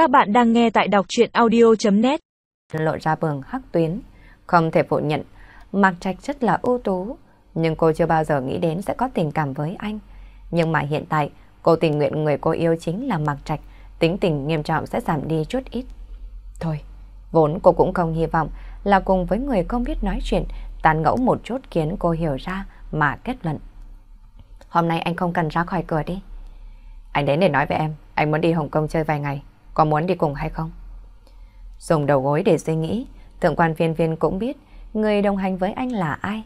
Các bạn đang nghe tại đọc chuyện audio.net Lộ ra bường hắc tuyến. Không thể phủ nhận, Mạc Trạch rất là ưu tú, nhưng cô chưa bao giờ nghĩ đến sẽ có tình cảm với anh. Nhưng mà hiện tại, cô tình nguyện người cô yêu chính là Mạc Trạch, tính tình nghiêm trọng sẽ giảm đi chút ít. Thôi, vốn cô cũng không hy vọng là cùng với người không biết nói chuyện, tàn ngẫu một chút khiến cô hiểu ra mà kết luận. Hôm nay anh không cần ra khỏi cửa đi. Anh đến để nói với em, anh muốn đi Hồng Kông chơi vài ngày, có muốn đi cùng hay không? Dùng đầu gối để suy nghĩ, thượng quan viên viên cũng biết người đồng hành với anh là ai.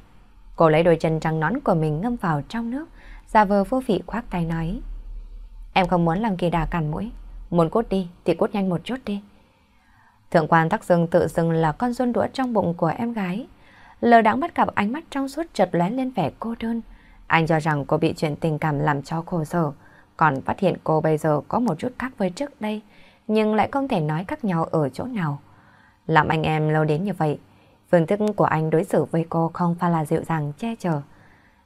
Cô lấy đôi chân trắng nón của mình ngâm vào trong nước, giả vờ vô vị khoác tay nói. Em không muốn làm kỳ đà cản mũi, muốn cốt đi thì cốt nhanh một chút đi. Thượng quan tắc dương tự dưng là con run đũa trong bụng của em gái. Lờ đãng bắt gặp ánh mắt trong suốt chợt lóe lên vẻ cô đơn. Anh cho rằng cô bị chuyện tình cảm làm cho khổ sở, còn phát hiện cô bây giờ có một chút khác với trước đây, nhưng lại không thể nói khác nhau ở chỗ nào. Làm anh em lâu đến như vậy, phương thức của anh đối xử với cô không phải là dịu dàng che chở.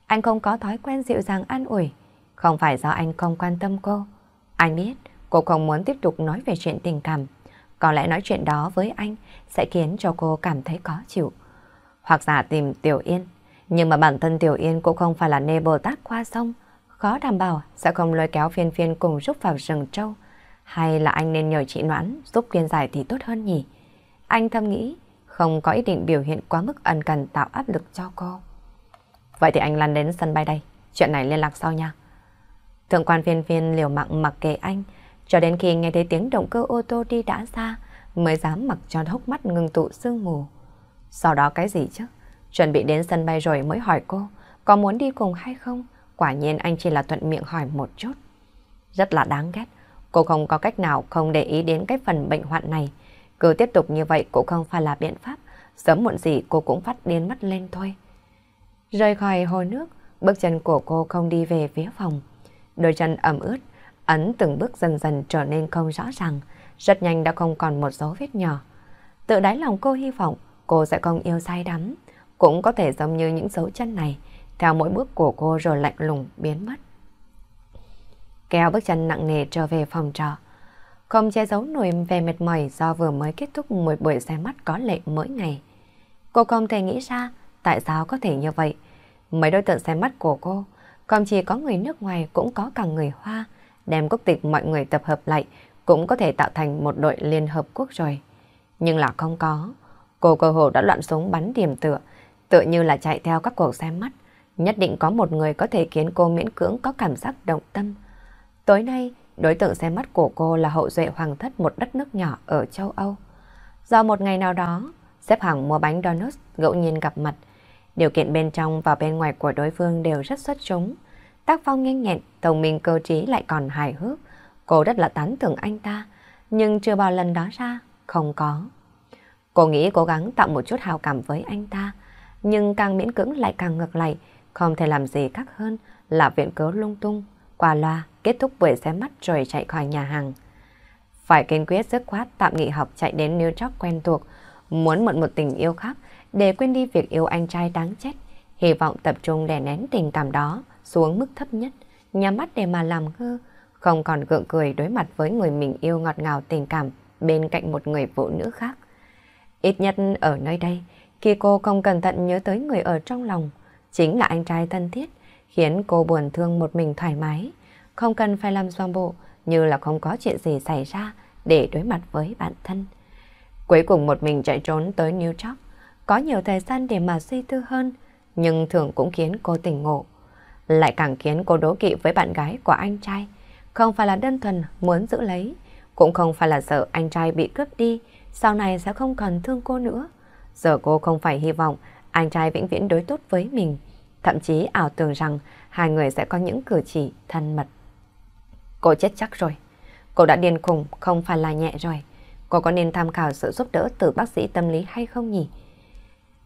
Anh không có thói quen dịu dàng an ủi, không phải do anh không quan tâm cô. Anh biết cô không muốn tiếp tục nói về chuyện tình cảm, có lẽ nói chuyện đó với anh sẽ khiến cho cô cảm thấy khó chịu. Hoặc giả tìm Tiểu Yên, nhưng mà bản thân Tiểu Yên cũng không phải là nê Bồ Tát qua sông, khó đảm bảo sẽ không lôi kéo phiên phiên cùng rút vào rừng trâu. Hay là anh nên nhờ chị Noãn giúp kiên giải thì tốt hơn nhỉ? Anh thầm nghĩ, không có ý định biểu hiện quá mức ân cần tạo áp lực cho cô. Vậy thì anh lăn đến sân bay đây, chuyện này liên lạc sau nha. Thượng quan phiên phiên liều mạng mặc kệ anh, cho đến khi nghe thấy tiếng động cơ ô tô đi đã xa, mới dám mặc cho hốc mắt ngừng tụ sương mù. Sau đó cái gì chứ? Chuẩn bị đến sân bay rồi mới hỏi cô, có muốn đi cùng hay không? Quả nhiên anh chỉ là thuận miệng hỏi một chút. Rất là đáng ghét. Cô không có cách nào không để ý đến cái phần bệnh hoạn này. Cứ tiếp tục như vậy cũng không phải là biện pháp. Sớm muộn gì cô cũng phát điên mất lên thôi. Rời khỏi hồ nước, bước chân của cô không đi về phía phòng. Đôi chân ẩm ướt, ấn từng bước dần dần trở nên không rõ ràng. Rất nhanh đã không còn một dấu vết nhỏ. Tự đáy lòng cô hy vọng cô sẽ không yêu say đắm. Cũng có thể giống như những dấu chân này, theo mỗi bước của cô rồi lạnh lùng biến mất. Kéo bước chân nặng nề trở về phòng trọ. Không che giấu nổi về mệt mỏi do vừa mới kết thúc một buổi xe mắt có lệ mỗi ngày. Cô không thể nghĩ ra tại sao có thể như vậy. Mấy đối tượng xe mắt của cô, không chỉ có người nước ngoài cũng có cả người Hoa, đem quốc tịch mọi người tập hợp lại cũng có thể tạo thành một đội Liên Hợp Quốc rồi. Nhưng là không có. Cô cơ hồ đã loạn súng bắn điểm tựa, tựa như là chạy theo các cuộc xem mắt. Nhất định có một người có thể khiến cô miễn cưỡng có cảm giác động tâm. Tối nay, đối tượng xem mắt của cô là hậu duệ hoàng thất một đất nước nhỏ ở châu Âu. Do một ngày nào đó, xếp hàng mua bánh donuts ngẫu nhiên gặp mặt. Điều kiện bên trong và bên ngoài của đối phương đều rất xuất chúng. Tác phong nhanh nhẹn, thông minh cơ trí lại còn hài hước. Cô rất là tán thưởng anh ta, nhưng chưa bao lần đó ra, không có. Cô nghĩ cố gắng tạo một chút hào cảm với anh ta, nhưng càng miễn cưỡng lại càng ngược lại, không thể làm gì khác hơn là viện cớ lung tung, qua loa, kết thúc buổi xem mắt rồi chạy khỏi nhà hàng. Phải kiên quyết dứt khoát tạm nghỉ học chạy đến New York quen thuộc, muốn mượn một tình yêu khác để quên đi việc yêu anh trai đáng chết, hy vọng tập trung đè nén tình cảm đó xuống mức thấp nhất, nhắm mắt để mà làm ngơ, không còn gượng cười đối mặt với người mình yêu ngọt ngào tình cảm bên cạnh một người phụ nữ khác. Ít nhất ở nơi đây, khi cô không cẩn thận nhớ tới người ở trong lòng, chính là anh trai thân thiết, khiến cô buồn thương một mình thoải mái, không cần phải làm toàn bộ như là không có chuyện gì xảy ra để đối mặt với bản thân. Cuối cùng một mình chạy trốn tới New York, có nhiều thời gian để mà suy tư hơn, nhưng thường cũng khiến cô tỉnh ngộ. Lại càng khiến cô đố kỵ với bạn gái của anh trai, không phải là đơn thuần muốn giữ lấy, cũng không phải là sợ anh trai bị cướp đi, sau này sẽ không còn thương cô nữa. Giờ cô không phải hy vọng anh trai vĩnh viễn đối tốt với mình, thậm chí ảo tưởng rằng hai người sẽ có những cử chỉ thân mật. Cô chết chắc rồi. Cô đã điên khùng, không phải là nhẹ rồi. Cô có nên tham khảo sự giúp đỡ từ bác sĩ tâm lý hay không nhỉ?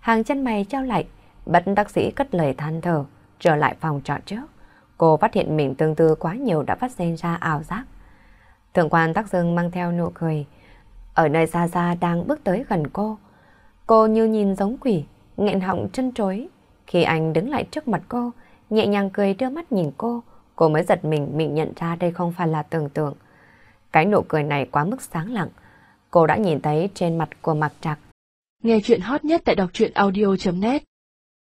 Hàng chân mày trao lại, bất bác sĩ cất lời than thở, trở lại phòng trọ trước. Cô phát hiện mình tương tư quá nhiều đã phát sinh ra ảo giác. Thượng quan Tắc Dương mang theo nụ cười. Ở nơi xa xa đang bước tới gần cô. Cô như nhìn giống quỷ, nghẹn họng chân trối. Khi anh đứng lại trước mặt cô, nhẹ nhàng cười đưa mắt nhìn cô, cô mới giật mình mình nhận ra đây không phải là tưởng tượng. Cái nụ cười này quá mức sáng lặng. Cô đã nhìn thấy trên mặt của Mạc Trạc. Nghe chuyện hot nhất tại đọc truyện audio.net